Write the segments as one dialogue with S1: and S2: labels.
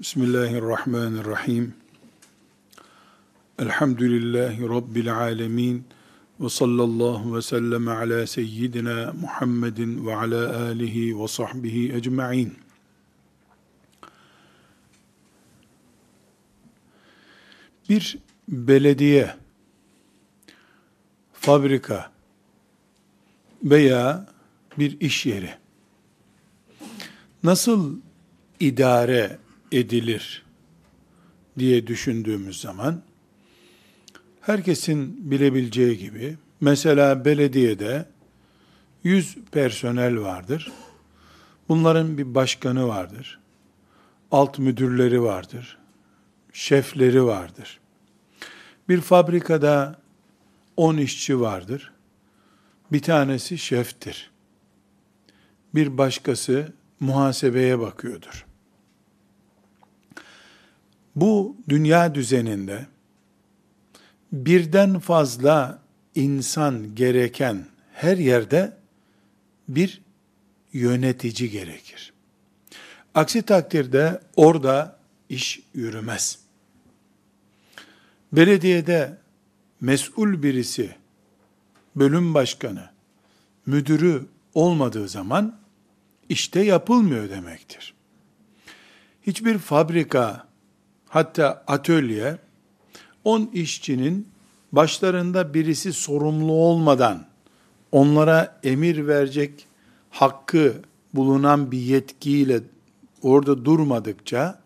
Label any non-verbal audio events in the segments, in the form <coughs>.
S1: Bismillahirrahmanirrahim. Elhamdülillahi Rabbil alemin. Ve sallallahu ve sellem ala seyyidina Muhammedin ve ala alihi ve sahbihi ecma'in. Bir belediye, fabrika veya bir iş yeri nasıl idare edilir diye düşündüğümüz zaman herkesin bilebileceği gibi mesela belediyede 100 personel vardır. Bunların bir başkanı vardır. Alt müdürleri vardır. Şefleri vardır. Bir fabrikada 10 işçi vardır. Bir tanesi şeftir. Bir başkası muhasebeye bakıyordur. Bu dünya düzeninde birden fazla insan gereken her yerde bir yönetici gerekir. Aksi takdirde orada iş yürümez. Belediyede mesul birisi, bölüm başkanı, müdürü olmadığı zaman işte yapılmıyor demektir. Hiçbir fabrika, hatta atölye, 10 işçinin başlarında birisi sorumlu olmadan onlara emir verecek hakkı bulunan bir yetkiyle orada durmadıkça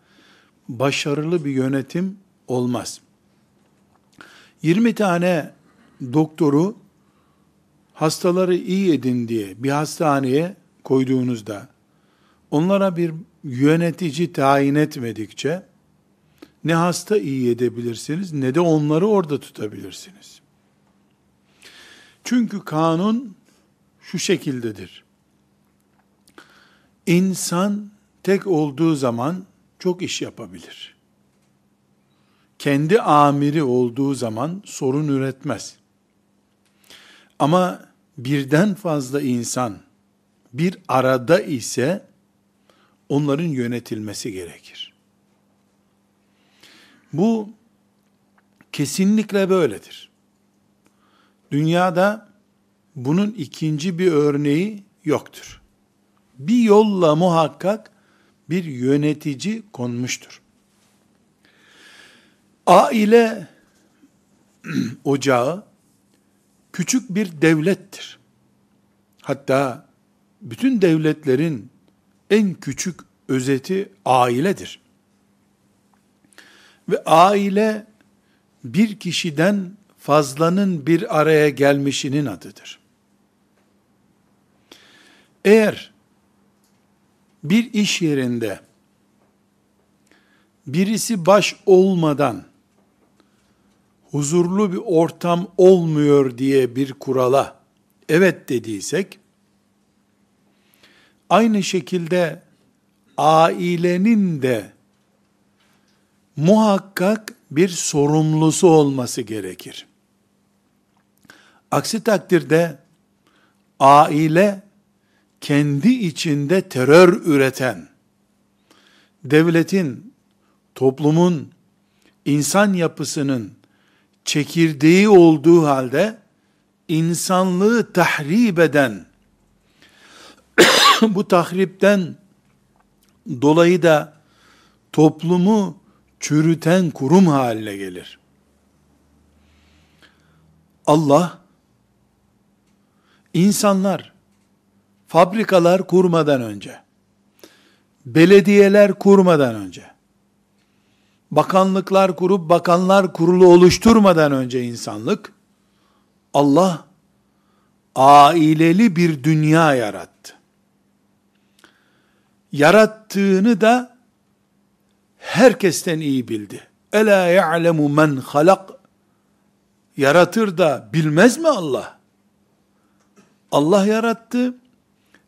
S1: başarılı bir yönetim olmaz. 20 tane doktoru hastaları iyi edin diye bir hastaneye koyduğunuzda onlara bir yönetici tayin etmedikçe ne hasta iyi edebilirsiniz ne de onları orada tutabilirsiniz. Çünkü kanun şu şekildedir. İnsan tek olduğu zaman çok iş yapabilir. Kendi amiri olduğu zaman sorun üretmez. Ama birden fazla insan bir arada ise onların yönetilmesi gerekir. Bu kesinlikle böyledir. Dünyada bunun ikinci bir örneği yoktur. Bir yolla muhakkak bir yönetici konmuştur. Aile <clears throat> ocağı küçük bir devlettir. Hatta bütün devletlerin en küçük özeti ailedir. Ve aile bir kişiden fazlanın bir araya gelmişinin adıdır. Eğer bir iş yerinde birisi baş olmadan huzurlu bir ortam olmuyor diye bir kurala evet dediysek Aynı şekilde ailenin de muhakkak bir sorumlusu olması gerekir. Aksi takdirde aile kendi içinde terör üreten, devletin, toplumun, insan yapısının çekirdeği olduğu halde insanlığı tahrip eden <coughs> bu tahripten dolayı da toplumu çürüten kurum haline gelir. Allah insanlar fabrikalar kurmadan önce belediyeler kurmadan önce bakanlıklar kurup bakanlar kurulu oluşturmadan önce insanlık Allah aileli bir dünya yarattı yarattığını da herkesten iyi bildi. Ela ya'lemu men halak yaratır da bilmez mi Allah? Allah yarattı.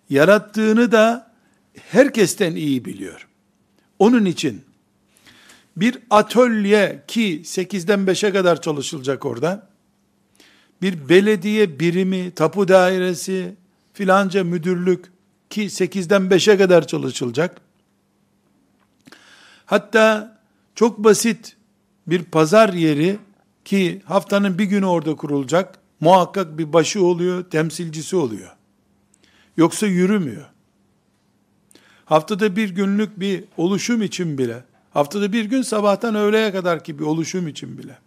S1: Yarattığını da herkesten iyi biliyor. Onun için bir atölye ki 8'den 5'e kadar çalışılacak orada. Bir belediye birimi, tapu dairesi, filanca müdürlük ki 8'den 5'e kadar çalışılacak. Hatta çok basit bir pazar yeri ki haftanın bir günü orada kurulacak, muhakkak bir başı oluyor, temsilcisi oluyor. Yoksa yürümüyor. Haftada bir günlük bir oluşum için bile, haftada bir gün sabahtan öğleye kadar ki bir oluşum için bile,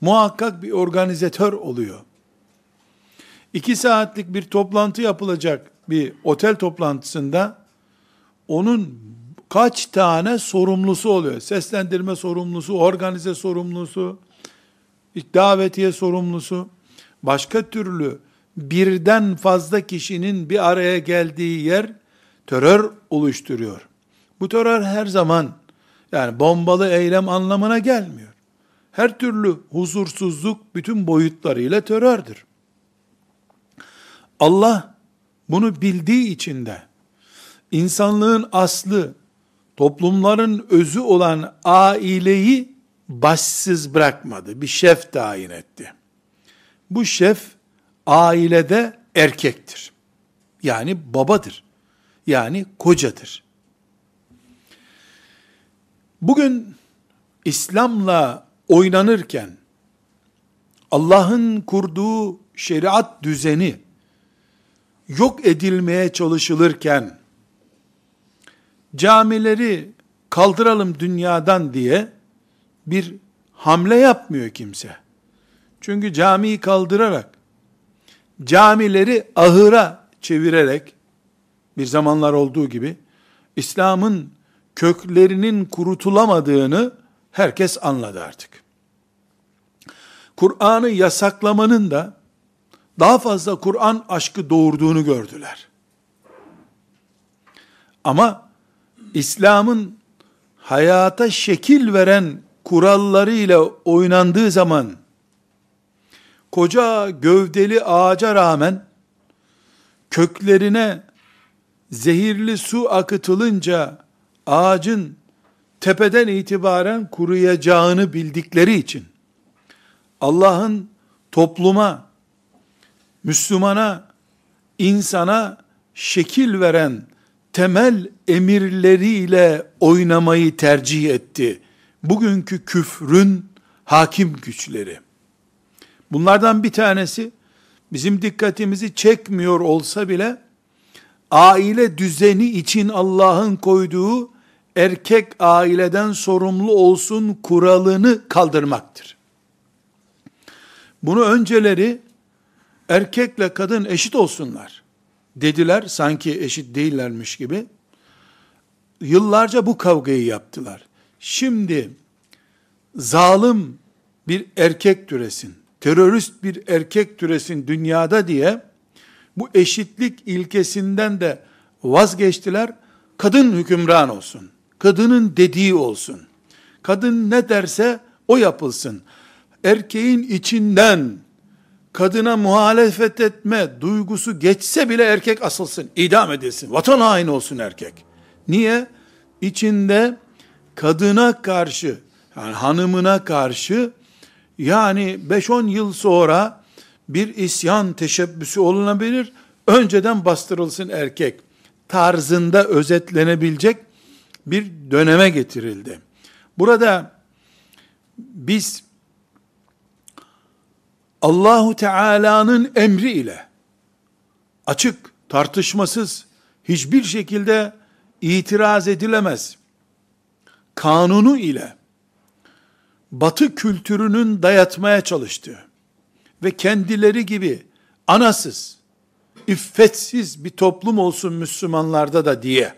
S1: muhakkak bir organizatör oluyor. İki saatlik bir toplantı yapılacak bir otel toplantısında, onun kaç tane sorumlusu oluyor? Seslendirme sorumlusu, organize sorumlusu, davetiye sorumlusu, başka türlü birden fazla kişinin bir araya geldiği yer terör oluşturuyor. Bu terör her zaman yani bombalı eylem anlamına gelmiyor. Her türlü huzursuzluk bütün boyutlarıyla terördür. Allah bunu bildiği için de insanlığın aslı, toplumların özü olan aileyi başsız bırakmadı. Bir şef tayin etti. Bu şef ailede erkektir. Yani babadır. Yani kocadır. Bugün İslam'la oynanırken Allah'ın kurduğu şeriat düzeni yok edilmeye çalışılırken camileri kaldıralım dünyadan diye bir hamle yapmıyor kimse. Çünkü camiyi kaldırarak, camileri ahıra çevirerek, bir zamanlar olduğu gibi, İslam'ın köklerinin kurutulamadığını herkes anladı artık. Kur'an'ı yasaklamanın da daha fazla Kur'an aşkı doğurduğunu gördüler. Ama İslam'ın hayata şekil veren kurallarıyla oynandığı zaman koca gövdeli ağaca rağmen köklerine zehirli su akıtılınca ağacın tepeden itibaren kuruyacağını bildikleri için Allah'ın topluma, Müslümana, insana şekil veren temel emirleriyle oynamayı tercih etti bugünkü küfrün hakim güçleri. Bunlardan bir tanesi bizim dikkatimizi çekmiyor olsa bile aile düzeni için Allah'ın koyduğu erkek aileden sorumlu olsun kuralını kaldırmaktır. Bunu önceleri erkekle kadın eşit olsunlar dediler sanki eşit değillermiş gibi. Yıllarca bu kavgayı yaptılar. Şimdi zalim bir erkek türesin, terörist bir erkek türesin dünyada diye bu eşitlik ilkesinden de vazgeçtiler. Kadın hükümran olsun. Kadının dediği olsun. Kadın ne derse o yapılsın. Erkeğin içinden kadına muhalefet etme duygusu geçse bile erkek asılsın, idam edilsin. Vatan haini olsun erkek. Niye? İçinde kadına karşı yani hanımına karşı yani 5-10 yıl sonra bir isyan teşebbüsü olunabilir. Önceden bastırılsın erkek tarzında özetlenebilecek bir döneme getirildi. Burada biz Allahu Teala'nın emri ile açık, tartışmasız, hiçbir şekilde itiraz edilemez kanunu ile batı kültürünün dayatmaya çalıştığı ve kendileri gibi anasız, iffetsiz bir toplum olsun Müslümanlarda da diye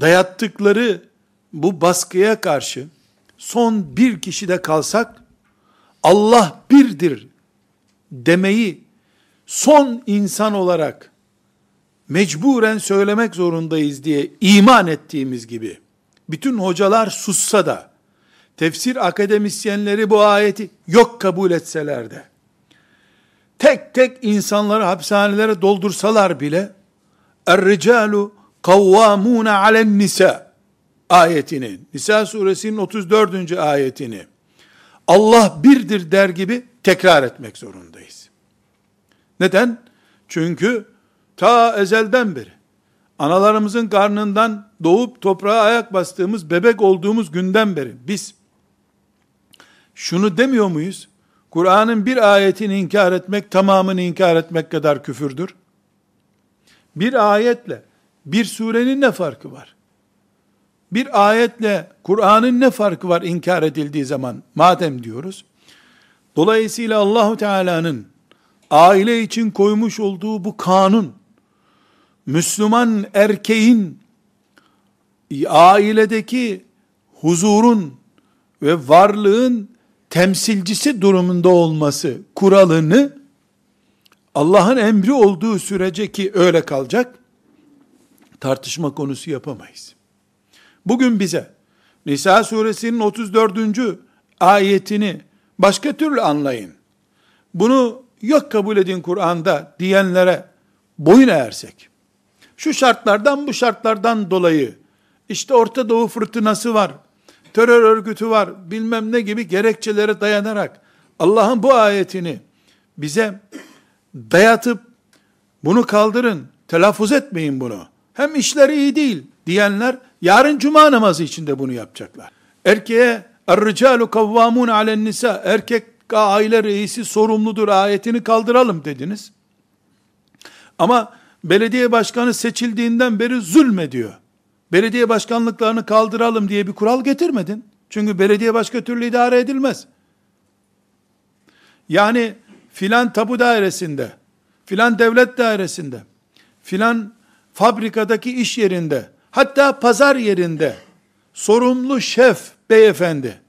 S1: dayattıkları bu baskıya karşı son bir kişide kalsak Allah birdir demeyi son insan olarak mecburen söylemek zorundayız diye iman ettiğimiz gibi bütün hocalar sussa da, tefsir akademisyenleri bu ayeti yok kabul etseler de, tek tek insanları hapishanelere doldursalar bile, Er-ricalu kavvamune alen nisa ayetini, Nisa suresinin 34. ayetini, Allah birdir der gibi tekrar etmek zorundayız. Neden? Çünkü ta ezelden beri analarımızın karnından doğup toprağa ayak bastığımız bebek olduğumuz günden beri biz şunu demiyor muyuz? Kur'an'ın bir ayetini inkar etmek tamamını inkar etmek kadar küfürdür. Bir ayetle bir surenin ne farkı var? Bir ayetle Kur'an'ın ne farkı var inkar edildiği zaman madem diyoruz. Dolayısıyla Allahu Teala'nın aile için koymuş olduğu bu kanun Müslüman erkeğin ailedeki huzurun ve varlığın temsilcisi durumunda olması kuralını Allah'ın emri olduğu sürece ki öyle kalacak tartışma konusu yapamayız. Bugün bize Nisa suresinin 34. ayetini başka türlü anlayın. Bunu yok kabul edin Kur'an'da diyenlere boyun eğersek, şu şartlardan bu şartlardan dolayı, işte Orta Doğu fırtınası var, terör örgütü var, bilmem ne gibi gerekçelere dayanarak, Allah'ın bu ayetini bize dayatıp, bunu kaldırın, telaffuz etmeyin bunu. Hem işleri iyi değil diyenler, yarın cuma namazı içinde bunu yapacaklar. Erkeğe, Er-ricalu kavvamun alen nisa, erkek aile reisi sorumludur ayetini kaldıralım dediniz. Ama belediye başkanı seçildiğinden beri zulmediyor. Belediye başkanlıklarını kaldıralım diye bir kural getirmedin. Çünkü belediye başka türlü idare edilmez. Yani filan tapu dairesinde, filan devlet dairesinde, filan fabrikadaki iş yerinde, hatta pazar yerinde sorumlu şef beyefendi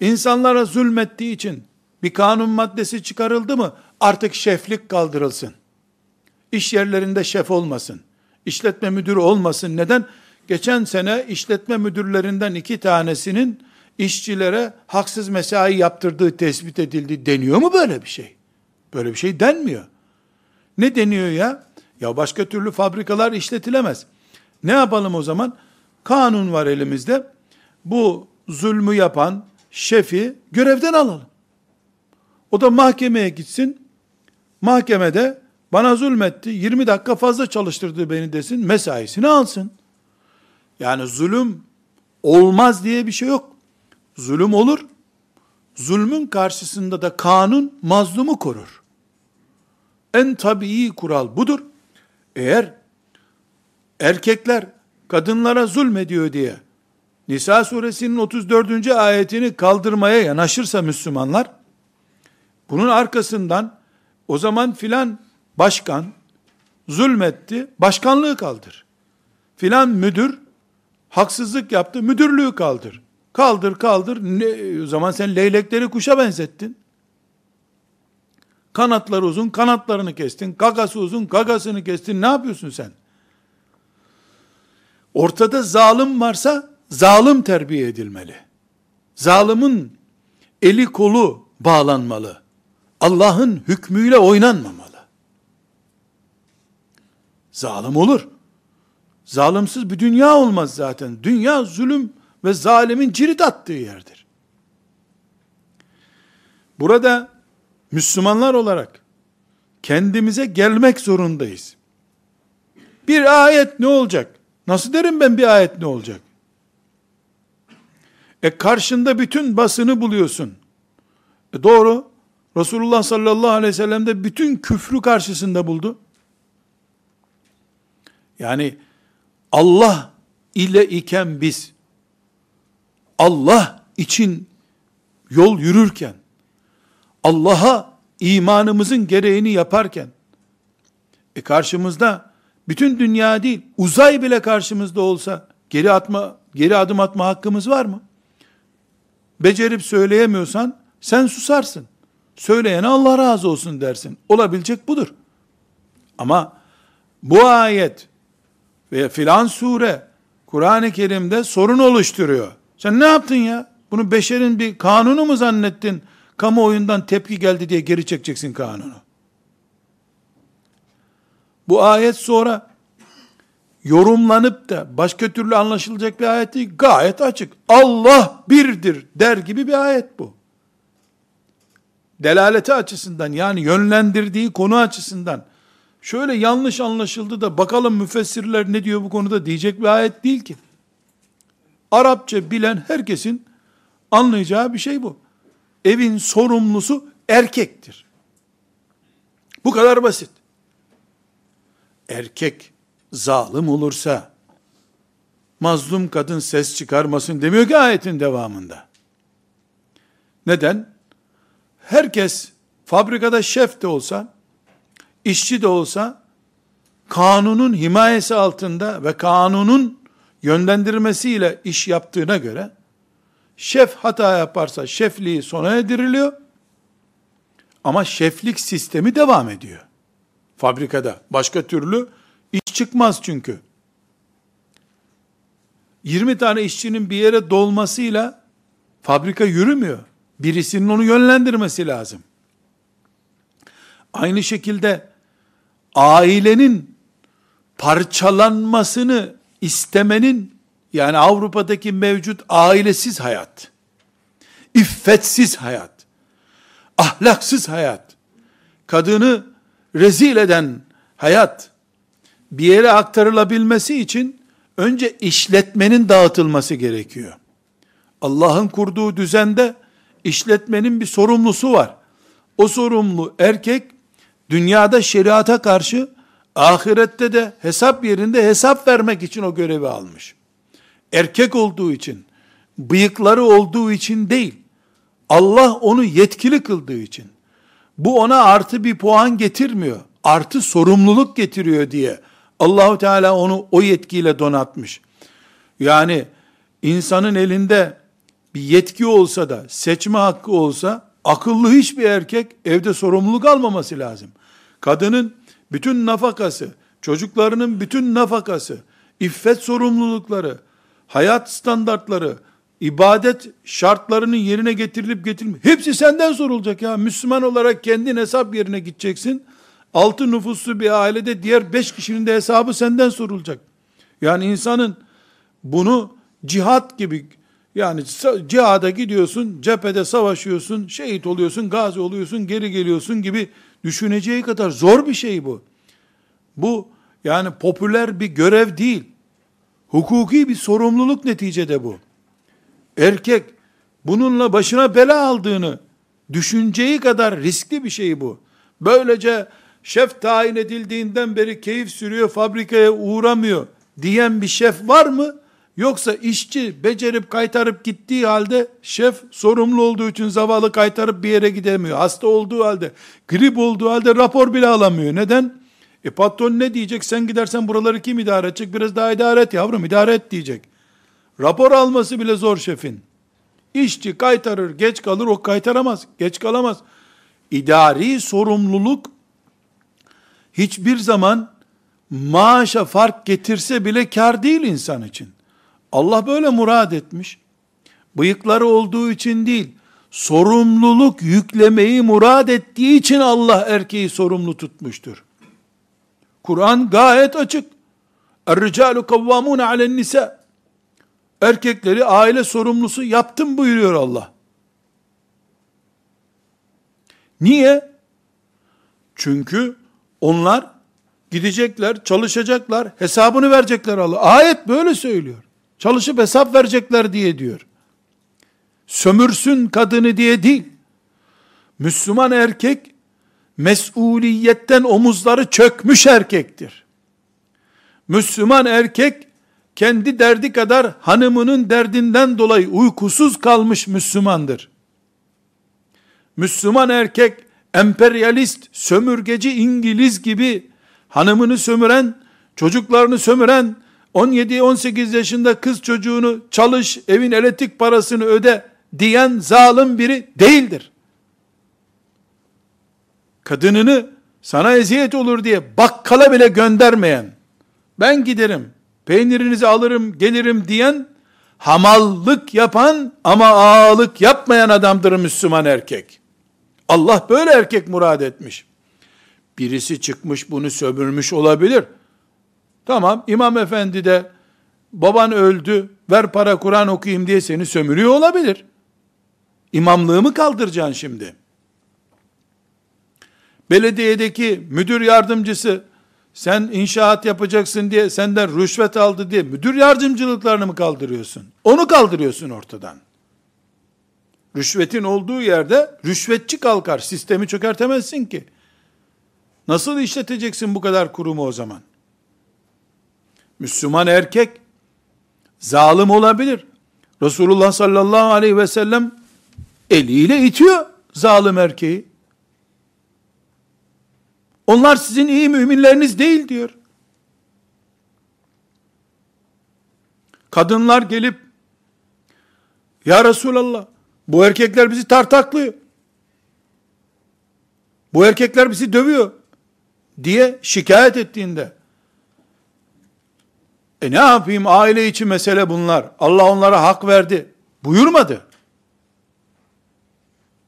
S1: insanlara zulmettiği için bir kanun maddesi çıkarıldı mı artık şeflik kaldırılsın. İş yerlerinde şef olmasın. İşletme müdürü olmasın. Neden? Geçen sene işletme müdürlerinden iki tanesinin işçilere haksız mesai yaptırdığı tespit edildi. Deniyor mu böyle bir şey? Böyle bir şey denmiyor. Ne deniyor ya? Ya başka türlü fabrikalar işletilemez. Ne yapalım o zaman? Kanun var elimizde. Bu zulmü yapan şefi görevden alalım. O da mahkemeye gitsin. Mahkemede bana zulmetti, 20 dakika fazla çalıştırdı beni desin, mesaisini alsın. Yani zulüm olmaz diye bir şey yok. Zulüm olur. Zulmün karşısında da kanun mazlumu korur. En tabii kural budur. Eğer erkekler kadınlara zulmediyor diye Nisa suresinin 34. ayetini kaldırmaya yanaşırsa Müslümanlar, bunun arkasından o zaman filan başkan zulmetti, başkanlığı kaldır. Filan müdür haksızlık yaptı, müdürlüğü kaldır. Kaldır kaldır, ne, o zaman sen leylekleri kuşa benzettin. Kanatları uzun, kanatlarını kestin. Gagası uzun, gagasını kestin. Ne yapıyorsun sen? Ortada zalim varsa zalim terbiye edilmeli. Zalimin eli kolu bağlanmalı. Allah'ın hükmüyle oynanmamalı. Zalim olur. Zalimsiz bir dünya olmaz zaten. Dünya zulüm ve zalimin cirit attığı yerdir. Burada Müslümanlar olarak kendimize gelmek zorundayız. Bir ayet ne olacak? Nasıl derim ben bir ayet ne olacak? E karşında bütün basını buluyorsun. E doğru. Resulullah sallallahu aleyhi ve sellem de bütün küfrü karşısında buldu. Yani Allah ile iken biz Allah için yol yürürken Allah'a imanımızın gereğini yaparken e karşımızda bütün dünya değil uzay bile karşımızda olsa geri atma geri adım atma hakkımız var mı? Becerip söyleyemiyorsan sen susarsın. Söyleyene Allah razı olsun dersin. Olabilecek budur. Ama bu ayet veya filan sure Kur'an-ı Kerim'de sorun oluşturuyor. Sen ne yaptın ya? Bunu beşerin bir kanunu mu zannettin? Kamuoyundan tepki geldi diye geri çekeceksin kanunu. Bu ayet sonra yorumlanıp da başka türlü anlaşılacak bir ayet değil. Gayet açık. Allah birdir der gibi bir ayet bu. Delaleti açısından yani yönlendirdiği konu açısından şöyle yanlış anlaşıldı da bakalım müfessirler ne diyor bu konuda diyecek bir ayet değil ki. Arapça bilen herkesin anlayacağı bir şey bu. Evin sorumlusu erkektir. Bu kadar basit. Erkek zalim olursa mazlum kadın ses çıkarmasın demiyor ki ayetin devamında. Neden? Herkes fabrikada şef de olsa, işçi de olsa, kanunun himayesi altında ve kanunun yönlendirmesiyle iş yaptığına göre, şef hata yaparsa şefliği sona edililiyor, ama şeflik sistemi devam ediyor. Fabrikada. Başka türlü iş çıkmaz çünkü. 20 tane işçinin bir yere dolmasıyla fabrika yürümüyor. Birisinin onu yönlendirmesi lazım. Aynı şekilde ailenin parçalanmasını istemenin yani Avrupa'daki mevcut ailesiz hayat, iffetsiz hayat, ahlaksız hayat, kadını rezil eden hayat bir yere aktarılabilmesi için önce işletmenin dağıtılması gerekiyor. Allah'ın kurduğu düzende işletmenin bir sorumlusu var. O sorumlu erkek dünyada şeriata karşı ahirette de hesap yerinde hesap vermek için o görevi almış. Erkek olduğu için, bıyıkları olduğu için değil, Allah onu yetkili kıldığı için, bu ona artı bir puan getirmiyor, artı sorumluluk getiriyor diye, Allahu Teala onu o yetkiyle donatmış. Yani insanın elinde bir yetki olsa da, seçme hakkı olsa, akıllı hiçbir erkek evde sorumluluk almaması lazım. Kadının bütün nafakası, çocuklarının bütün nafakası, iffet sorumlulukları, hayat standartları, ibadet şartlarının yerine getirilip getirilmeyip, hepsi senden sorulacak ya. Müslüman olarak kendin hesap yerine gideceksin. Altı nüfuslu bir ailede diğer beş kişinin de hesabı senden sorulacak. Yani insanın bunu cihat gibi yani cihada gidiyorsun, cephede savaşıyorsun, şehit oluyorsun, gazi oluyorsun, geri geliyorsun gibi düşüneceği kadar zor bir şey bu. Bu yani popüler bir görev değil. Hukuki bir sorumluluk neticede bu. Erkek bununla başına bela aldığını düşüneceği kadar riskli bir şey bu. Böylece şef tayin edildiğinden beri keyif sürüyor, fabrikaya uğramıyor diyen bir şef var mı? Yoksa işçi becerip kaytarıp gittiği halde şef sorumlu olduğu için zavallı kaytarıp bir yere gidemiyor. Hasta olduğu halde, grip olduğu halde rapor bile alamıyor. Neden? E patron ne diyecek? Sen gidersen buraları kim idare edecek? Biraz daha idare et yavrum, idare et diyecek. Rapor alması bile zor şefin. İşçi kaytarır, geç kalır, o kaytaramaz, geç kalamaz. İdari sorumluluk hiçbir zaman maaşa fark getirse bile kar değil insan için. Allah böyle murad etmiş. Bıyıkları olduğu için değil, sorumluluk yüklemeyi murad ettiği için Allah erkeği sorumlu tutmuştur. Kur'an gayet açık. Er-ricalu kavvamun alen nisa. Erkekleri aile sorumlusu yaptım buyuruyor Allah. Niye? Çünkü onlar gidecekler, çalışacaklar, hesabını verecekler Allah. Ayet böyle söylüyor. Çalışıp hesap verecekler diye diyor. Sömürsün kadını diye değil. Müslüman erkek mesuliyetten omuzları çökmüş erkektir. Müslüman erkek kendi derdi kadar hanımının derdinden dolayı uykusuz kalmış Müslümandır. Müslüman erkek emperyalist, sömürgeci İngiliz gibi hanımını sömüren, çocuklarını sömüren, 17-18 yaşında kız çocuğunu çalış, evin elektrik parasını öde diyen zalim biri değildir. Kadınını sana eziyet olur diye bakkala bile göndermeyen, ben giderim, peynirinizi alırım, gelirim diyen, hamallık yapan ama ağalık yapmayan adamdır Müslüman erkek. Allah böyle erkek murad etmiş. Birisi çıkmış bunu sömürmüş olabilir. Tamam imam efendi de baban öldü ver para Kur'an okuyayım diye seni sömürüyor olabilir. İmamlığı mı kaldıracaksın şimdi? Belediyedeki müdür yardımcısı sen inşaat yapacaksın diye senden rüşvet aldı diye müdür yardımcılıklarını mı kaldırıyorsun? Onu kaldırıyorsun ortadan. Rüşvetin olduğu yerde rüşvetçi kalkar. Sistemi çökertemezsin ki. Nasıl işleteceksin bu kadar kurumu o zaman? Müslüman erkek zalim olabilir. Resulullah sallallahu aleyhi ve sellem eliyle itiyor zalim erkeği. Onlar sizin iyi müminleriniz değil diyor. Kadınlar gelip ya Resulallah bu erkekler bizi tartaklıyor. Bu erkekler bizi dövüyor diye şikayet ettiğinde e ne yapayım aile içi mesele bunlar. Allah onlara hak verdi. Buyurmadı.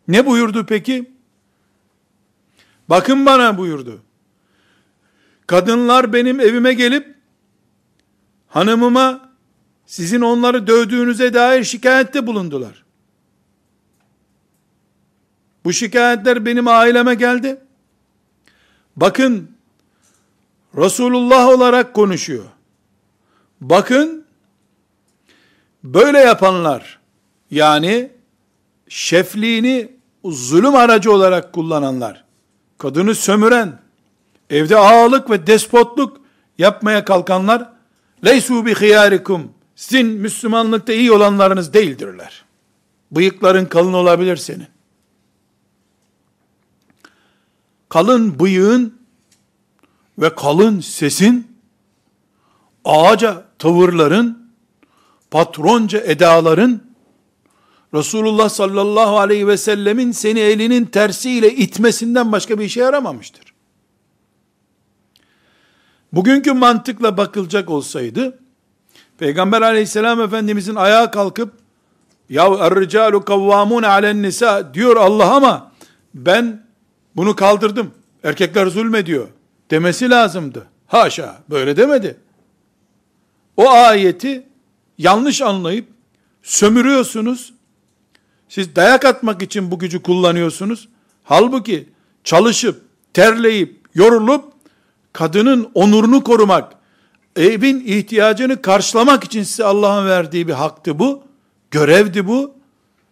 S1: Ne buyurdu peki? Bakın bana buyurdu. Kadınlar benim evime gelip hanımıma sizin onları dövdüğünüze dair şikayette bulundular. Bu şikayetler benim aileme geldi. Bakın Resulullah olarak konuşuyor. Bakın böyle yapanlar yani şefliğini zulüm aracı olarak kullananlar, kadını sömüren, evde ağalık ve despotluk yapmaya kalkanlar, leysu bi hiyarikum, sizin Müslümanlıkta iyi olanlarınız değildirler. Bıyıkların kalın olabilir senin. Kalın bıyığın ve kalın sesin, ağaca tavırların, patronca edaların, Resulullah sallallahu aleyhi ve sellemin seni elinin tersiyle itmesinden başka bir işe yaramamıştır. Bugünkü mantıkla bakılacak olsaydı, Peygamber aleyhisselam efendimizin ayağa kalkıp, ya er-ricalu kavvamun alen nisa diyor Allah ama ben bunu kaldırdım. Erkekler zulmediyor demesi lazımdı. Haşa böyle demedi. O ayeti yanlış anlayıp sömürüyorsunuz. Siz dayak atmak için bu gücü kullanıyorsunuz. Halbuki çalışıp, terleyip, yorulup kadının onurunu korumak, evin ihtiyacını karşılamak için size Allah'ın verdiği bir haktı bu. Görevdi bu.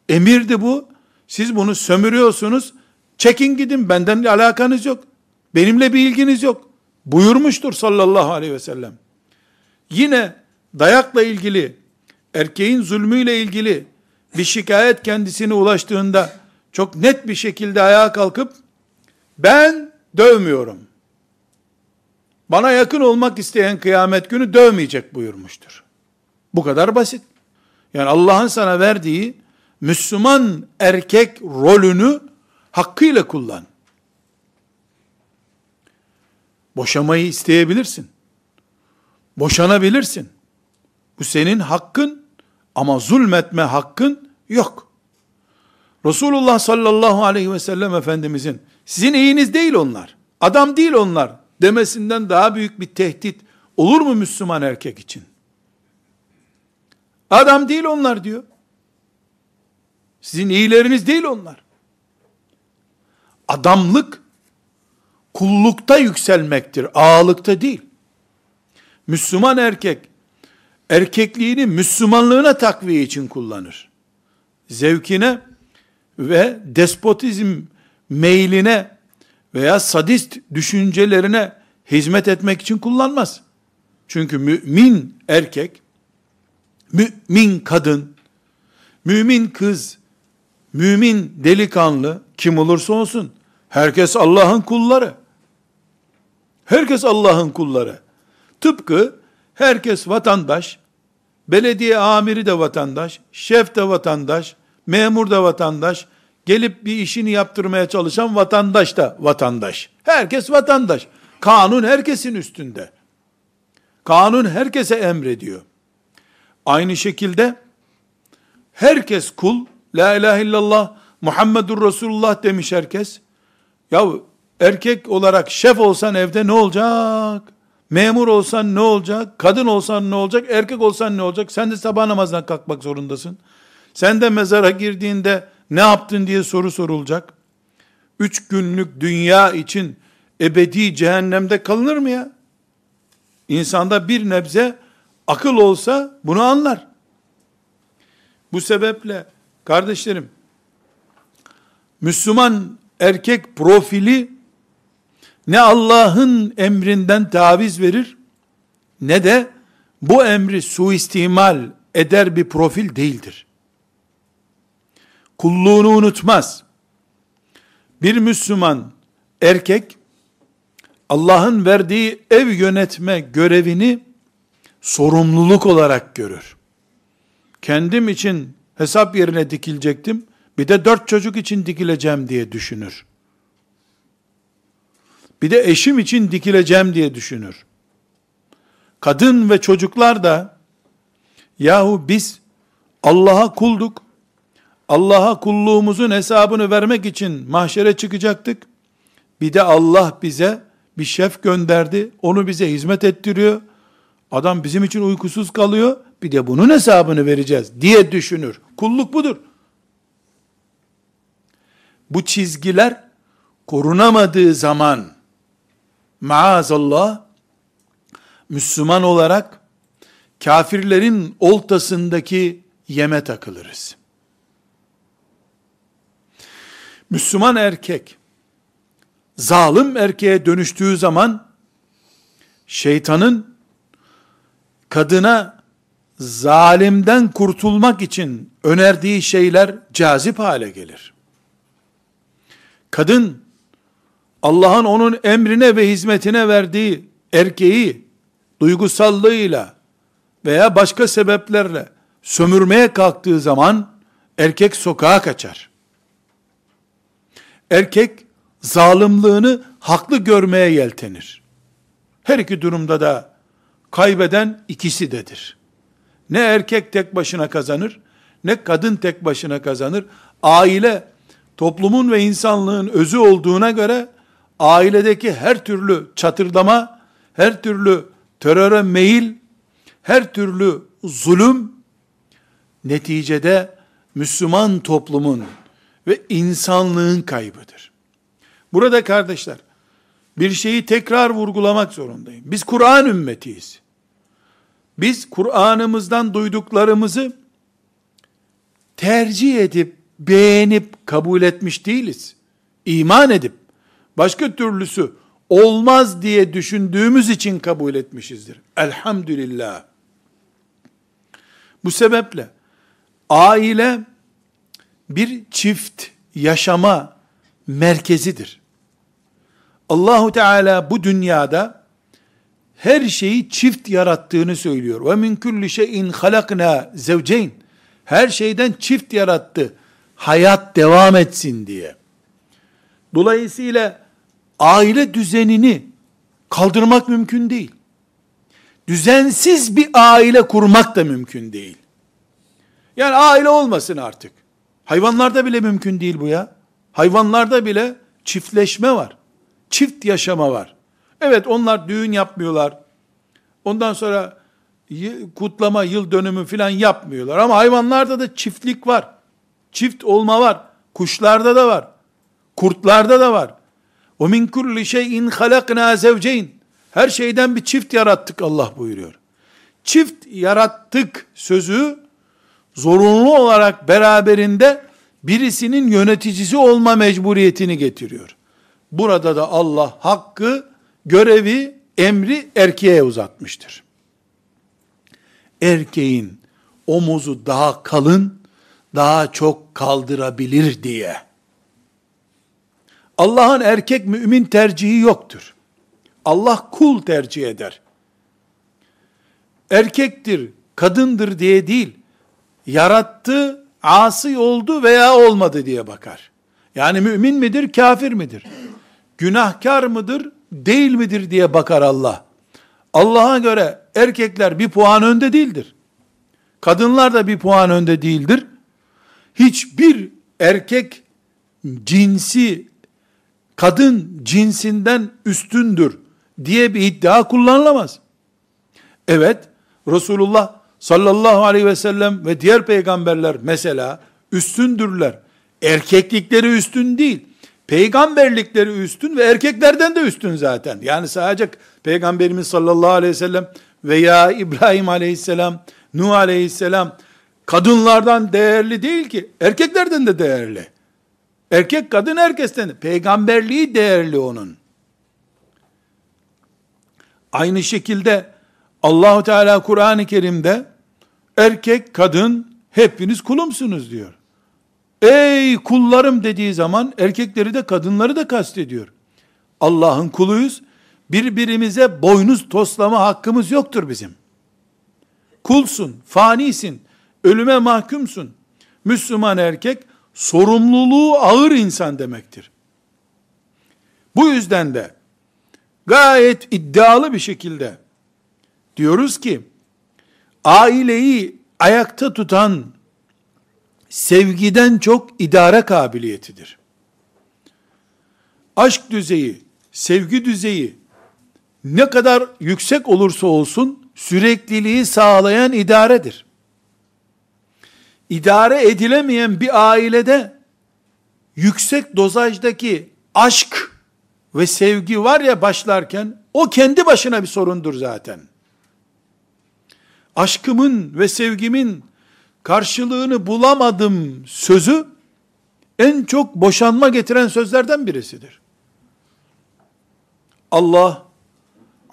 S1: Emirdi bu. Siz bunu sömürüyorsunuz. Çekin gidin benden alakanız yok. Benimle bir ilginiz yok. Buyurmuştur sallallahu aleyhi ve sellem. Yine dayakla ilgili, erkeğin zulmüyle ilgili bir şikayet kendisine ulaştığında çok net bir şekilde ayağa kalkıp ben dövmüyorum. Bana yakın olmak isteyen kıyamet günü dövmeyecek buyurmuştur. Bu kadar basit. Yani Allah'ın sana verdiği Müslüman erkek rolünü hakkıyla kullan. Boşamayı isteyebilirsin. Boşanabilirsin. Bu senin hakkın ama zulmetme hakkın yok. Resulullah sallallahu aleyhi ve sellem Efendimizin sizin iyiniz değil onlar. Adam değil onlar demesinden daha büyük bir tehdit olur mu Müslüman erkek için? Adam değil onlar diyor. Sizin iyileriniz değil onlar. Adamlık kullukta yükselmektir, ağalıkta değil. Müslüman erkek erkekliğini Müslümanlığına takviye için kullanır. Zevkine ve despotizm meyline veya sadist düşüncelerine hizmet etmek için kullanmaz. Çünkü mümin erkek, mümin kadın, mümin kız, mümin delikanlı kim olursa olsun herkes Allah'ın kulları. Herkes Allah'ın kulları. Tıpkı herkes vatandaş, belediye amiri de vatandaş, şef de vatandaş, memur da vatandaş, gelip bir işini yaptırmaya çalışan vatandaş da vatandaş. Herkes vatandaş. Kanun herkesin üstünde. Kanun herkese emrediyor. Aynı şekilde herkes kul, la ilahe illallah, Muhammedur Resulullah demiş herkes. Ya erkek olarak şef olsan evde ne olacak? Memur olsan ne olacak? Kadın olsan ne olacak? Erkek olsan ne olacak? Sen de sabah namazına kalkmak zorundasın. Sen de mezara girdiğinde ne yaptın diye soru sorulacak. Üç günlük dünya için ebedi cehennemde kalınır mı ya? insanda bir nebze akıl olsa bunu anlar. Bu sebeple kardeşlerim, Müslüman erkek profili ne Allah'ın emrinden taviz verir ne de bu emri suistimal eder bir profil değildir. Kulluğunu unutmaz. Bir Müslüman erkek Allah'ın verdiği ev yönetme görevini sorumluluk olarak görür. Kendim için hesap yerine dikilecektim, bir de dört çocuk için dikileceğim diye düşünür. Bir de eşim için dikileceğim diye düşünür. Kadın ve çocuklar da yahu biz Allah'a kulduk. Allah'a kulluğumuzun hesabını vermek için mahşere çıkacaktık. Bir de Allah bize bir şef gönderdi. Onu bize hizmet ettiriyor. Adam bizim için uykusuz kalıyor. Bir de bunun hesabını vereceğiz diye düşünür. Kulluk budur. Bu çizgiler korunamadığı zaman maazallah Müslüman olarak kafirlerin oltasındaki yeme takılırız. Müslüman erkek zalim erkeğe dönüştüğü zaman şeytanın kadına zalimden kurtulmak için önerdiği şeyler cazip hale gelir. Kadın Allah'ın onun emrine ve hizmetine verdiği erkeği duygusallığıyla veya başka sebeplerle sömürmeye kalktığı zaman erkek sokağa kaçar. Erkek zalimliğini haklı görmeye yeltenir. Her iki durumda da kaybeden ikisi dedir. Ne erkek tek başına kazanır, ne kadın tek başına kazanır. Aile toplumun ve insanlığın özü olduğuna göre ailedeki her türlü çatırdama, her türlü teröre meyil, her türlü zulüm neticede Müslüman toplumun ve insanlığın kaybıdır. Burada kardeşler, bir şeyi tekrar vurgulamak zorundayım. Biz Kur'an ümmetiyiz. Biz Kur'an'ımızdan duyduklarımızı tercih edip, beğenip, kabul etmiş değiliz. İman edip, başka türlüsü olmaz diye düşündüğümüz için kabul etmişizdir. Elhamdülillah. Bu sebeple aile bir çift yaşama merkezidir. Allahu Teala bu dünyada her şeyi çift yarattığını söylüyor. Ve min kulli şeyin halakna zevceyn. Her şeyden çift yarattı. Hayat devam etsin diye. Dolayısıyla aile düzenini kaldırmak mümkün değil. Düzensiz bir aile kurmak da mümkün değil. Yani aile olmasın artık. Hayvanlarda bile mümkün değil bu ya. Hayvanlarda bile çiftleşme var. Çift yaşama var. Evet onlar düğün yapmıyorlar. Ondan sonra kutlama yıl dönümü filan yapmıyorlar. Ama hayvanlarda da çiftlik var. Çift olma var. Kuşlarda da var. Kurtlarda da var. O min kulli şeyin halakna zevceyn. Her şeyden bir çift yarattık Allah buyuruyor. Çift yarattık sözü zorunlu olarak beraberinde birisinin yöneticisi olma mecburiyetini getiriyor. Burada da Allah hakkı, görevi, emri erkeğe uzatmıştır. Erkeğin omuzu daha kalın, daha çok kaldırabilir diye. Allah'ın erkek mümin tercihi yoktur. Allah kul tercih eder. Erkektir, kadındır diye değil, yarattı, asi oldu veya olmadı diye bakar. Yani mümin midir, kafir midir? Günahkar mıdır, değil midir diye bakar Allah. Allah'a göre erkekler bir puan önde değildir. Kadınlar da bir puan önde değildir. Hiçbir erkek cinsi kadın cinsinden üstündür diye bir iddia kullanılamaz. Evet, Resulullah sallallahu aleyhi ve sellem ve diğer peygamberler mesela üstündürler. Erkeklikleri üstün değil. peygamberlikleri üstün ve erkeklerden de üstün zaten. Yani sadece Peygamberimiz sallallahu aleyhi ve sellem veya İbrahim aleyhisselam, Nuh aleyhisselam kadınlardan değerli değil ki. Erkeklerden de değerli. Erkek kadın herkesten. Peygamberliği değerli onun. Aynı şekilde Allahu Teala Kur'an-ı Kerim'de erkek, kadın hepiniz kulumsunuz diyor. Ey kullarım dediği zaman erkekleri de kadınları da kastediyor. Allah'ın kuluyuz. Birbirimize boynuz toslama hakkımız yoktur bizim. Kulsun, fanisin, ölüme mahkumsun. Müslüman erkek sorumluluğu ağır insan demektir. Bu yüzden de gayet iddialı bir şekilde diyoruz ki aileyi ayakta tutan sevgiden çok idare kabiliyetidir. Aşk düzeyi, sevgi düzeyi ne kadar yüksek olursa olsun sürekliliği sağlayan idaredir. İdare edilemeyen bir ailede yüksek dozajdaki aşk ve sevgi var ya başlarken o kendi başına bir sorundur zaten. Aşkımın ve sevgimin karşılığını bulamadım sözü en çok boşanma getiren sözlerden birisidir. Allah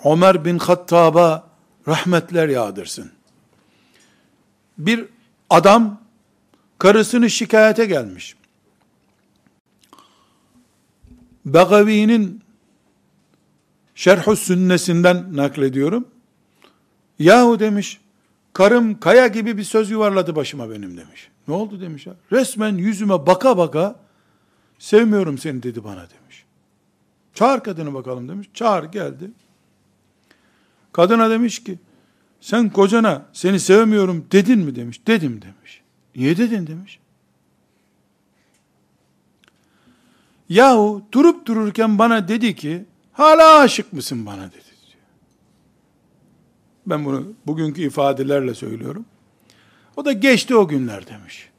S1: Ömer bin Hattab'a rahmetler yağdırsın. Bir adam karısını şikayete gelmiş. Begavi'nin Şerhü Sünnesinden naklediyorum. Yahu demiş, Karım kaya gibi bir söz yuvarladı başıma benim demiş. Ne oldu demiş ya. Resmen yüzüme baka baka sevmiyorum seni dedi bana demiş. Çağır kadını bakalım demiş. Çağır geldi. Kadına demiş ki sen kocana seni sevmiyorum dedin mi demiş. Dedim demiş. Niye dedin demiş. Yahu durup dururken bana dedi ki hala aşık mısın bana dedi. Ben bunu bugünkü ifadelerle söylüyorum. O da geçti o günler demiş.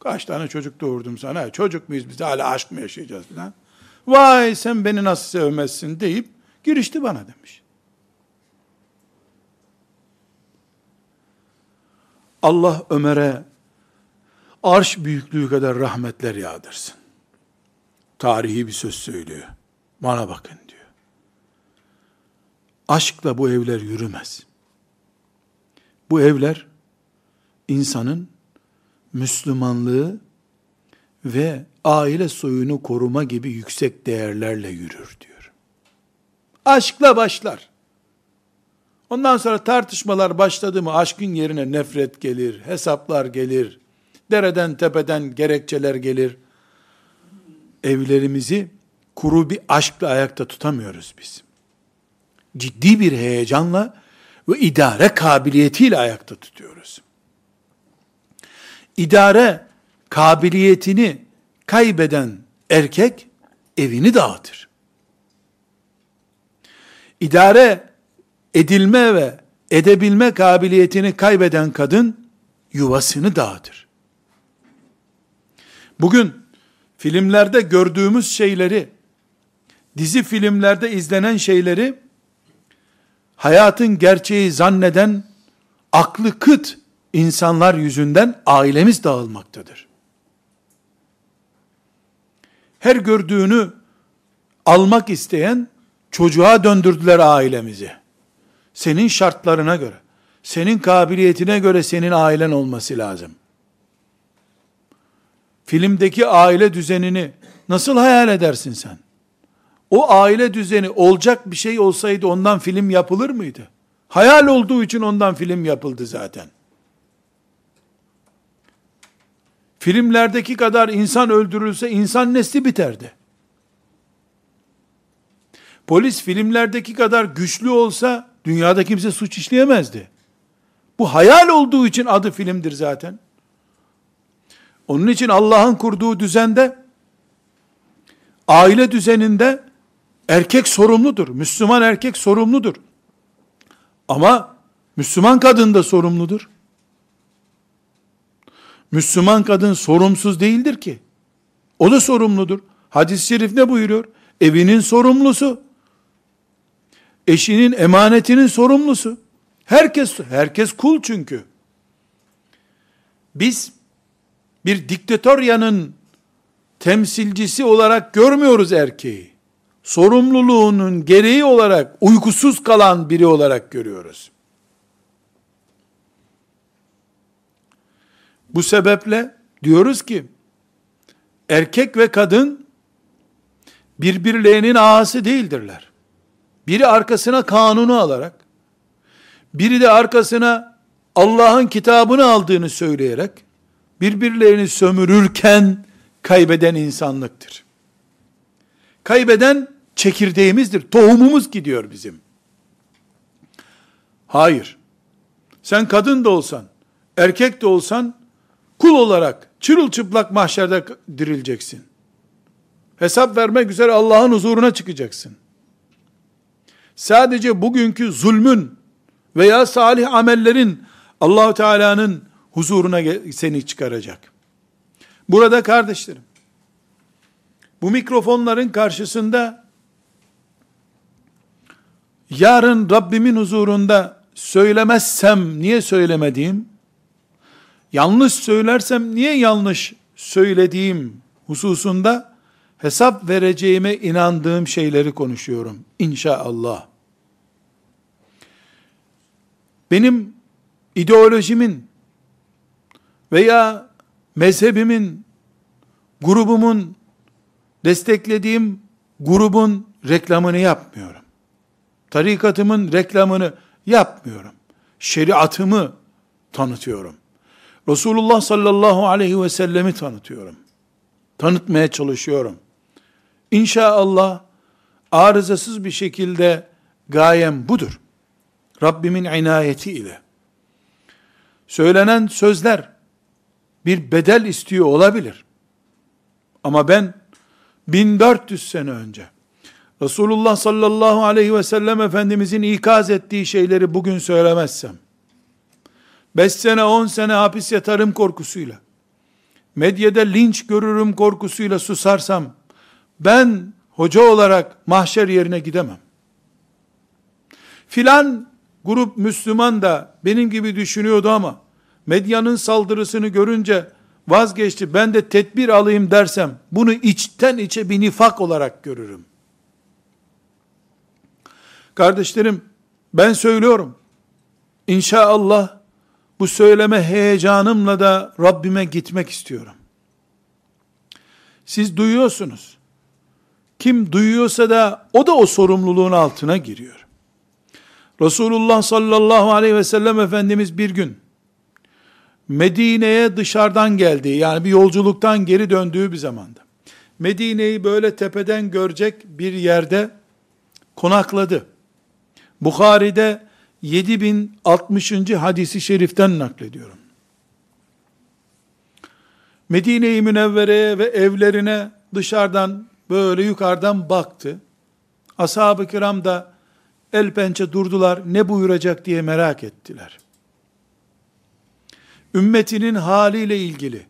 S1: Kaç tane çocuk doğurdum sana. Çocuk muyuz biz hala aşk mı yaşayacağız falan. Vay sen beni nasıl sevmezsin deyip girişti bana demiş. Allah Ömer'e arş büyüklüğü kadar rahmetler yağdırsın. Tarihi bir söz söylüyor. Bana bakın diyor. Aşkla bu evler yürümez. Bu evler insanın Müslümanlığı ve aile soyunu koruma gibi yüksek değerlerle yürür diyor. Aşkla başlar. Ondan sonra tartışmalar başladı mı aşkın yerine nefret gelir, hesaplar gelir, dereden tepeden gerekçeler gelir. Evlerimizi kuru bir aşkla ayakta tutamıyoruz biz. Ciddi bir heyecanla ve idare kabiliyetiyle ayakta tutuyoruz. İdare kabiliyetini kaybeden erkek evini dağıtır. İdare edilme ve edebilme kabiliyetini kaybeden kadın yuvasını dağıtır. Bugün filmlerde gördüğümüz şeyleri, dizi filmlerde izlenen şeyleri hayatın gerçeği zanneden aklı kıt insanlar yüzünden ailemiz dağılmaktadır. Her gördüğünü almak isteyen çocuğa döndürdüler ailemizi. Senin şartlarına göre, senin kabiliyetine göre senin ailen olması lazım. Filmdeki aile düzenini nasıl hayal edersin sen? o aile düzeni olacak bir şey olsaydı ondan film yapılır mıydı? Hayal olduğu için ondan film yapıldı zaten. Filmlerdeki kadar insan öldürülse insan nesli biterdi. Polis filmlerdeki kadar güçlü olsa dünyada kimse suç işleyemezdi. Bu hayal olduğu için adı filmdir zaten. Onun için Allah'ın kurduğu düzende aile düzeninde Erkek sorumludur. Müslüman erkek sorumludur. Ama Müslüman kadın da sorumludur. Müslüman kadın sorumsuz değildir ki. O da sorumludur. Hadis-i şerif ne buyuruyor? Evinin sorumlusu. Eşinin emanetinin sorumlusu. Herkes herkes kul çünkü. Biz bir diktatöryanın temsilcisi olarak görmüyoruz erkeği. Sorumluluğunun gereği olarak uykusuz kalan biri olarak görüyoruz. Bu sebeple diyoruz ki erkek ve kadın birbirlerinin ağası değildirler. Biri arkasına kanunu alarak, biri de arkasına Allah'ın kitabını aldığını söyleyerek, birbirlerini sömürürken kaybeden insanlıktır. Kaybeden çekirdeğimizdir. Tohumumuz gidiyor bizim. Hayır. Sen kadın da olsan, erkek de olsan, kul olarak çırılçıplak mahşerde dirileceksin. Hesap vermek üzere Allah'ın huzuruna çıkacaksın. Sadece bugünkü zulmün veya salih amellerin Allahu Teala'nın huzuruna seni çıkaracak. Burada kardeşlerim, bu mikrofonların karşısında yarın Rabbimin huzurunda söylemezsem niye söylemediğim, yanlış söylersem niye yanlış söylediğim hususunda hesap vereceğime inandığım şeyleri konuşuyorum. İnşallah. Benim ideolojimin veya mezhebimin, grubumun, desteklediğim grubun reklamını yapmıyorum. Tarikatımın reklamını yapmıyorum. Şeriatımı tanıtıyorum. Resulullah sallallahu aleyhi ve sellemi tanıtıyorum. Tanıtmaya çalışıyorum. İnşallah arızasız bir şekilde gayem budur. Rabbimin inayeti ile. Söylenen sözler bir bedel istiyor olabilir. Ama ben 1400 sene önce Resulullah sallallahu aleyhi ve sellem Efendimizin ikaz ettiği şeyleri bugün söylemezsem, 5 sene 10 sene hapis yatarım korkusuyla, medyada linç görürüm korkusuyla susarsam, ben hoca olarak mahşer yerine gidemem. Filan grup Müslüman da benim gibi düşünüyordu ama, medyanın saldırısını görünce vazgeçti, ben de tedbir alayım dersem, bunu içten içe bir nifak olarak görürüm. Kardeşlerim, ben söylüyorum, İnşallah bu söyleme heyecanımla da Rabbime gitmek istiyorum. Siz duyuyorsunuz. Kim duyuyorsa da o da o sorumluluğun altına giriyor. Resulullah sallallahu aleyhi ve sellem Efendimiz bir gün Medine'ye dışarıdan geldiği yani bir yolculuktan geri döndüğü bir zamanda Medine'yi böyle tepeden görecek bir yerde konakladı. Bukhari'de 7060. hadisi şeriften naklediyorum. Medine-i Münevvere'ye ve evlerine dışarıdan böyle yukarıdan baktı. Ashab-ı kiram da el pençe durdular, ne buyuracak diye merak ettiler. Ümmetinin haliyle ilgili,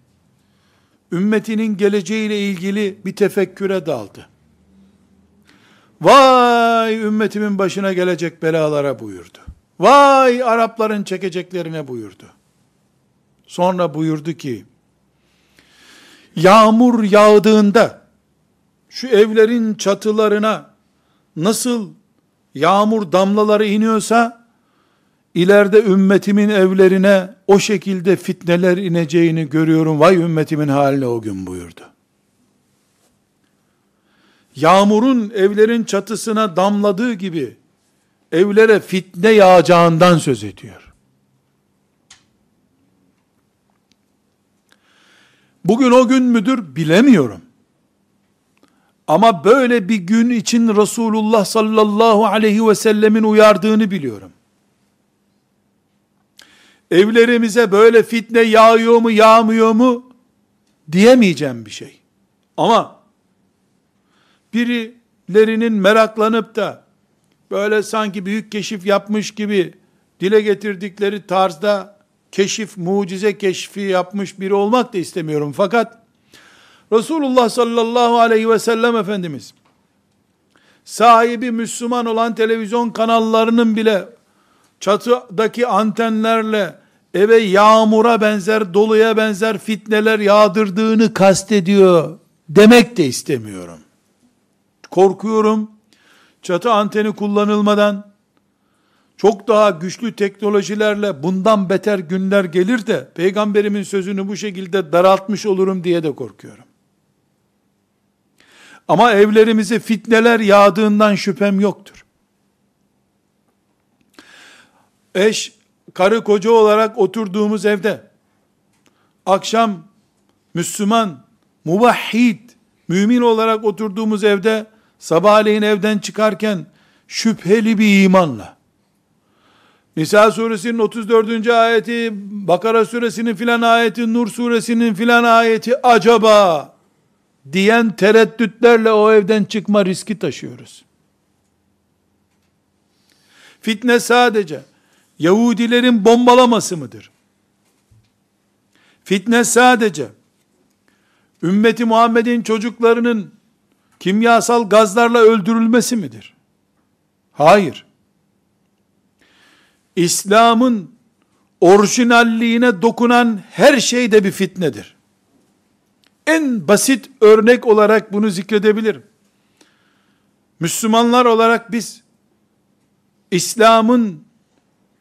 S1: ümmetinin geleceğiyle ilgili bir tefekküre daldı. Vay ümmetimin başına gelecek belalara buyurdu. Vay Arapların çekeceklerine buyurdu. Sonra buyurdu ki, yağmur yağdığında, şu evlerin çatılarına nasıl yağmur damlaları iniyorsa, ileride ümmetimin evlerine o şekilde fitneler ineceğini görüyorum. Vay ümmetimin haline o gün buyurdu. Yağmurun evlerin çatısına damladığı gibi, evlere fitne yağacağından söz ediyor. Bugün o gün müdür bilemiyorum. Ama böyle bir gün için Resulullah sallallahu aleyhi ve sellemin uyardığını biliyorum. Evlerimize böyle fitne yağıyor mu yağmıyor mu diyemeyeceğim bir şey. Ama birilerinin meraklanıp da böyle sanki büyük keşif yapmış gibi dile getirdikleri tarzda keşif, mucize keşfi yapmış biri olmak da istemiyorum. Fakat Resulullah sallallahu aleyhi ve sellem Efendimiz, sahibi Müslüman olan televizyon kanallarının bile çatıdaki antenlerle eve yağmura benzer, doluya benzer fitneler yağdırdığını kastediyor demek de istemiyorum. Korkuyorum, çatı anteni kullanılmadan, çok daha güçlü teknolojilerle bundan beter günler gelir de, peygamberimin sözünü bu şekilde daraltmış olurum diye de korkuyorum. Ama evlerimize fitneler yağdığından şüphem yoktur. Eş, karı koca olarak oturduğumuz evde, akşam Müslüman, muvahhid, mümin olarak oturduğumuz evde, sabahleyin evden çıkarken, şüpheli bir imanla, Nisa suresinin 34. ayeti, Bakara suresinin filan ayeti, Nur suresinin filan ayeti acaba diyen tereddütlerle o evden çıkma riski taşıyoruz. Fitne sadece Yahudilerin bombalaması mıdır? Fitne sadece ümmeti Muhammed'in çocuklarının kimyasal gazlarla öldürülmesi midir? Hayır. İslam'ın orijinalliğine dokunan her şey de bir fitnedir. En basit örnek olarak bunu zikredebilirim. Müslümanlar olarak biz İslam'ın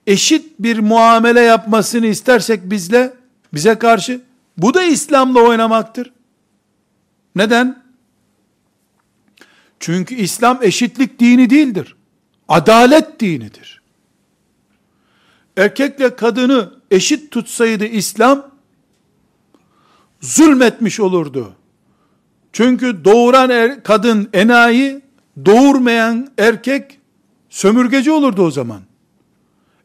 S1: eşit bir muamele yapmasını istersek bizle bize karşı bu da İslam'la oynamaktır. Neden? Çünkü İslam eşitlik dini değildir. Adalet dinidir erkekle kadını eşit tutsaydı İslam, zulmetmiş olurdu. Çünkü doğuran er, kadın enayi, doğurmayan erkek sömürgeci olurdu o zaman.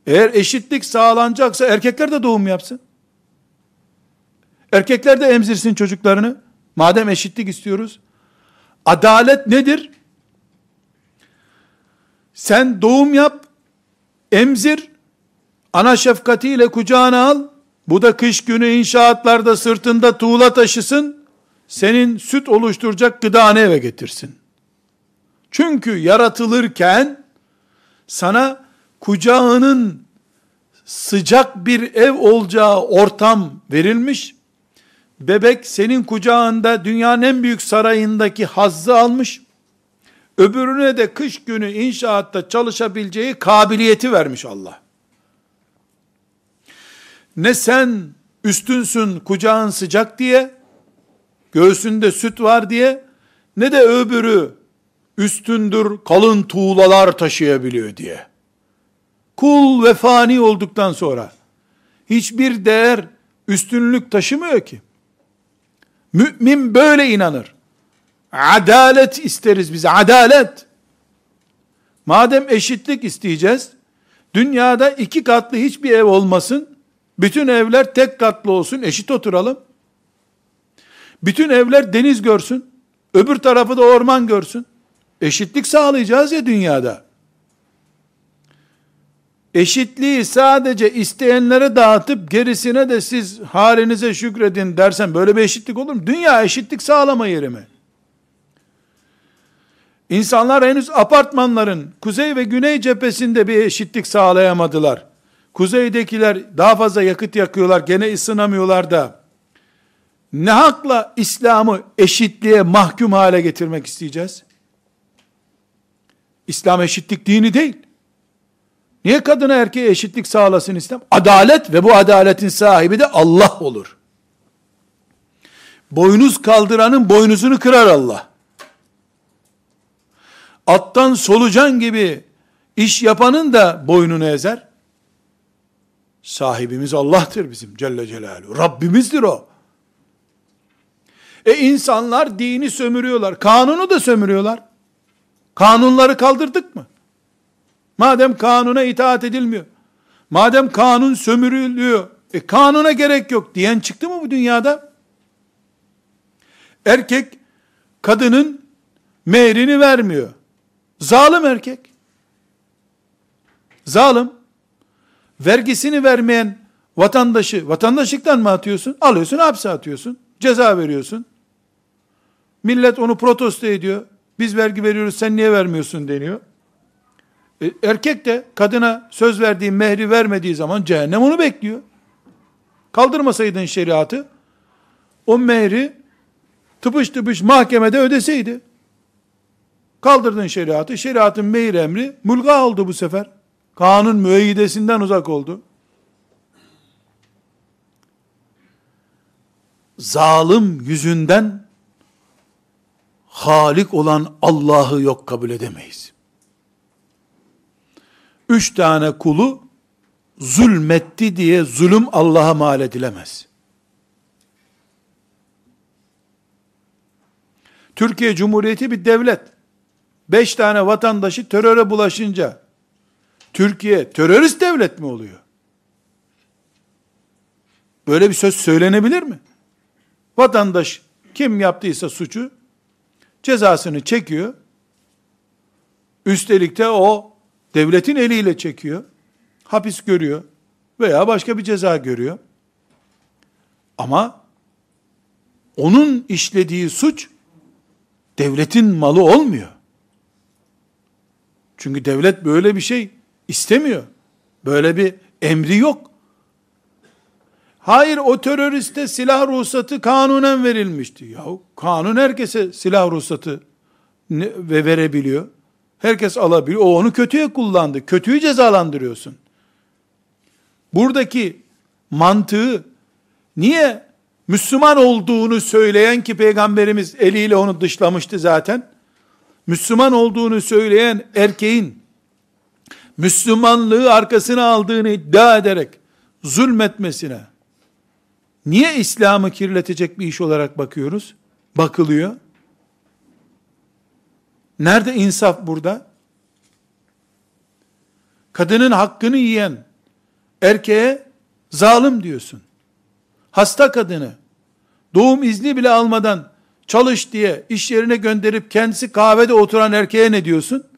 S1: Eğer eşitlik sağlanacaksa erkekler de doğum yapsın. Erkekler de emzirsin çocuklarını. Madem eşitlik istiyoruz. Adalet nedir? Sen doğum yap, emzir, Ana şefkatiyle kucağına al. Bu da kış günü inşaatlarda sırtında tuğla taşısın. Senin süt oluşturacak gıdanı eve getirsin. Çünkü yaratılırken sana kucağının sıcak bir ev olacağı ortam verilmiş. Bebek senin kucağında dünyanın en büyük sarayındaki hazzı almış. Öbürüne de kış günü inşaatta çalışabileceği kabiliyeti vermiş Allah. Ne sen üstünsün kucağın sıcak diye, göğsünde süt var diye, ne de öbürü üstündür kalın tuğlalar taşıyabiliyor diye. Kul ve fani olduktan sonra hiçbir değer üstünlük taşımıyor ki. Mümin böyle inanır. Adalet isteriz biz, adalet. Madem eşitlik isteyeceğiz, dünyada iki katlı hiçbir ev olmasın, bütün evler tek katlı olsun, eşit oturalım. Bütün evler deniz görsün. Öbür tarafı da orman görsün. Eşitlik sağlayacağız ya dünyada. Eşitliği sadece isteyenlere dağıtıp gerisine de siz halinize şükredin dersen böyle bir eşitlik olur mu? Dünya eşitlik sağlama yeri mi? İnsanlar henüz apartmanların kuzey ve güney cephesinde bir eşitlik sağlayamadılar. Kuzeydekiler daha fazla yakıt yakıyorlar, gene ısınamıyorlar da, ne hakla İslam'ı eşitliğe mahkum hale getirmek isteyeceğiz? İslam eşitlik dini değil. Niye kadına erkeğe eşitlik sağlasın İslam? Adalet ve bu adaletin sahibi de Allah olur. Boynuz kaldıranın boynuzunu kırar Allah. Attan solucan gibi iş yapanın da boynunu ezer. Sahibimiz Allah'tır bizim Celle Celaluhu. Rabbimizdir o. E insanlar dini sömürüyorlar. Kanunu da sömürüyorlar. Kanunları kaldırdık mı? Madem kanuna itaat edilmiyor. Madem kanun sömürülüyor. E kanuna gerek yok diyen çıktı mı bu dünyada? Erkek kadının mehrini vermiyor. Zalim erkek. Zalim vergisini vermeyen vatandaşı vatandaşlıktan mı atıyorsun? Alıyorsun hapse atıyorsun. Ceza veriyorsun. Millet onu protesto ediyor. Biz vergi veriyoruz sen niye vermiyorsun deniyor. E, erkek de kadına söz verdiği mehri vermediği zaman cehennem onu bekliyor. Kaldırmasaydın şeriatı o mehri tıpış tıpış mahkemede ödeseydi. Kaldırdın şeriatı. Şeriatın mehir emri mulga oldu bu sefer. Kanun müeyyidesinden uzak oldu. Zalim yüzünden Halik olan Allah'ı yok kabul edemeyiz. Üç tane kulu zulmetti diye zulüm Allah'a mal edilemez. Türkiye Cumhuriyeti bir devlet. Beş tane vatandaşı teröre bulaşınca Türkiye terörist devlet mi oluyor? Böyle bir söz söylenebilir mi? Vatandaş kim yaptıysa suçu cezasını çekiyor. Üstelik de o devletin eliyle çekiyor. Hapis görüyor veya başka bir ceza görüyor. Ama onun işlediği suç devletin malı olmuyor. Çünkü devlet böyle bir şey istemiyor. Böyle bir emri yok. Hayır o teröriste silah ruhsatı kanunen verilmişti. Ya kanun herkese silah ruhsatı ve verebiliyor. Herkes alabiliyor. O onu kötüye kullandı. Kötüyü cezalandırıyorsun. Buradaki mantığı niye Müslüman olduğunu söyleyen ki peygamberimiz eliyle onu dışlamıştı zaten. Müslüman olduğunu söyleyen erkeğin Müslümanlığı arkasına aldığını iddia ederek zulmetmesine niye İslam'ı kirletecek bir iş olarak bakıyoruz? Bakılıyor. Nerede insaf burada? Kadının hakkını yiyen erkeğe zalim diyorsun. Hasta kadını doğum izni bile almadan çalış diye iş yerine gönderip kendisi kahvede oturan erkeğe ne diyorsun?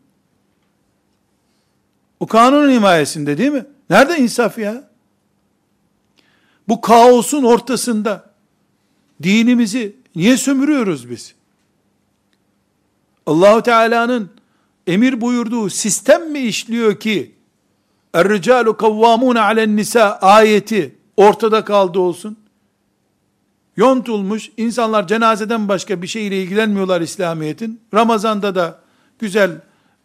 S1: O kanunun himayesinde değil mi? Nerede insaf ya? Bu kaosun ortasında dinimizi niye sömürüyoruz biz? Allahu Teala'nın emir buyurduğu sistem mi işliyor ki Er-ricalu kavvamun alen nisa ayeti ortada kaldı olsun? yontulmuş, insanlar cenazeden başka bir şeyle ilgilenmiyorlar İslamiyet'in. Ramazan'da da güzel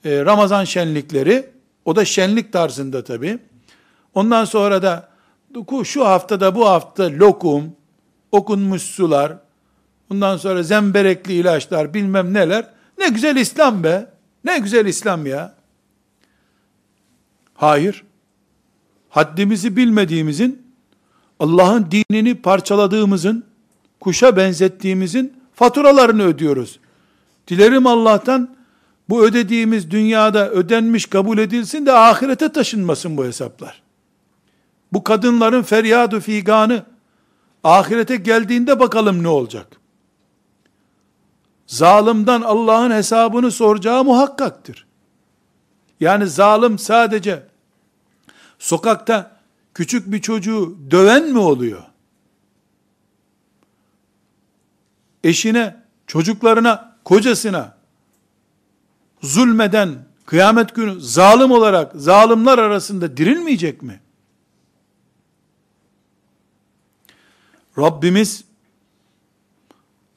S1: e, Ramazan şenlikleri, o da şenlik tarzında tabi. Ondan sonra da şu haftada bu hafta lokum, okunmuş sular, ondan sonra zemberekli ilaçlar bilmem neler. Ne güzel İslam be. Ne güzel İslam ya. Hayır. Haddimizi bilmediğimizin, Allah'ın dinini parçaladığımızın, kuşa benzettiğimizin faturalarını ödüyoruz. Dilerim Allah'tan bu ödediğimiz dünyada ödenmiş kabul edilsin de ahirete taşınmasın bu hesaplar. Bu kadınların feryadı figanı ahirete geldiğinde bakalım ne olacak. Zalimden Allah'ın hesabını soracağı muhakkaktır. Yani zalim sadece sokakta küçük bir çocuğu döven mi oluyor? eşine, çocuklarına, kocasına zulmeden kıyamet günü zalim olarak zalimler arasında dirilmeyecek mi? Rabbimiz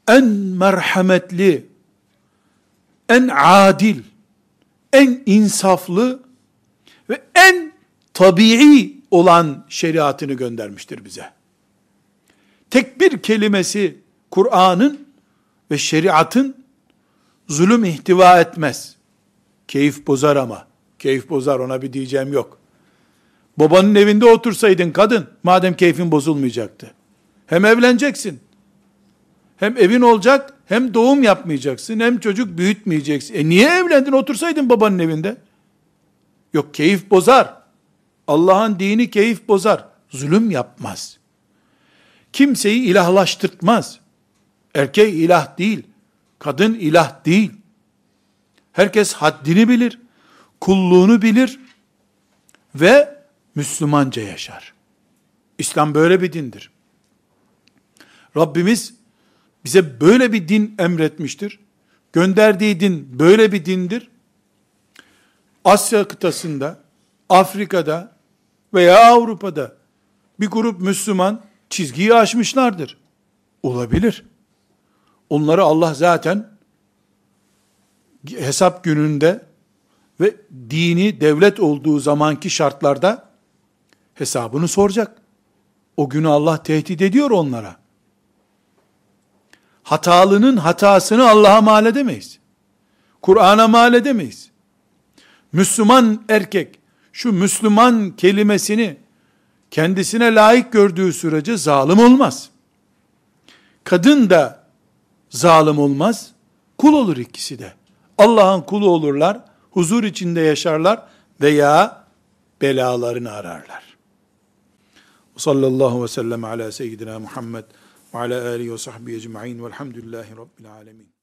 S1: en merhametli, en adil, en insaflı ve en tabii olan şeriatını göndermiştir bize. Tek bir kelimesi Kur'an'ın ve şeriatın zulüm ihtiva etmez. Keyif bozar ama. Keyif bozar ona bir diyeceğim yok. Babanın evinde otursaydın kadın, madem keyfin bozulmayacaktı. Hem evleneceksin, hem evin olacak, hem doğum yapmayacaksın, hem çocuk büyütmeyeceksin. E niye evlendin otursaydın babanın evinde? Yok keyif bozar. Allah'ın dini keyif bozar. Zulüm yapmaz. Kimseyi ilahlaştırtmaz. Erkek ilah değil, kadın ilah değil. Herkes haddini bilir, kulluğunu bilir ve Müslümanca yaşar. İslam böyle bir dindir. Rabbimiz bize böyle bir din emretmiştir. Gönderdiği din böyle bir dindir. Asya kıtasında, Afrika'da veya Avrupa'da bir grup Müslüman çizgiyi aşmışlardır. Olabilir. Onları Allah zaten hesap gününde ve dini devlet olduğu zamanki şartlarda hesabını soracak. O günü Allah tehdit ediyor onlara. Hatalının hatasını Allah'a mal edemeyiz. Kur'an'a mal edemeyiz. Müslüman erkek şu Müslüman kelimesini kendisine layık gördüğü sürece zalim olmaz. Kadın da zalim olmaz, kul olur ikisi de. Allah'ın kulu olurlar, huzur içinde yaşarlar veya belalarını ararlar. Sallallahu ve sellem ala seyyidina Muhammed ve ala alihi ve sahbihi ecma'in velhamdülillahi rabbil alemin.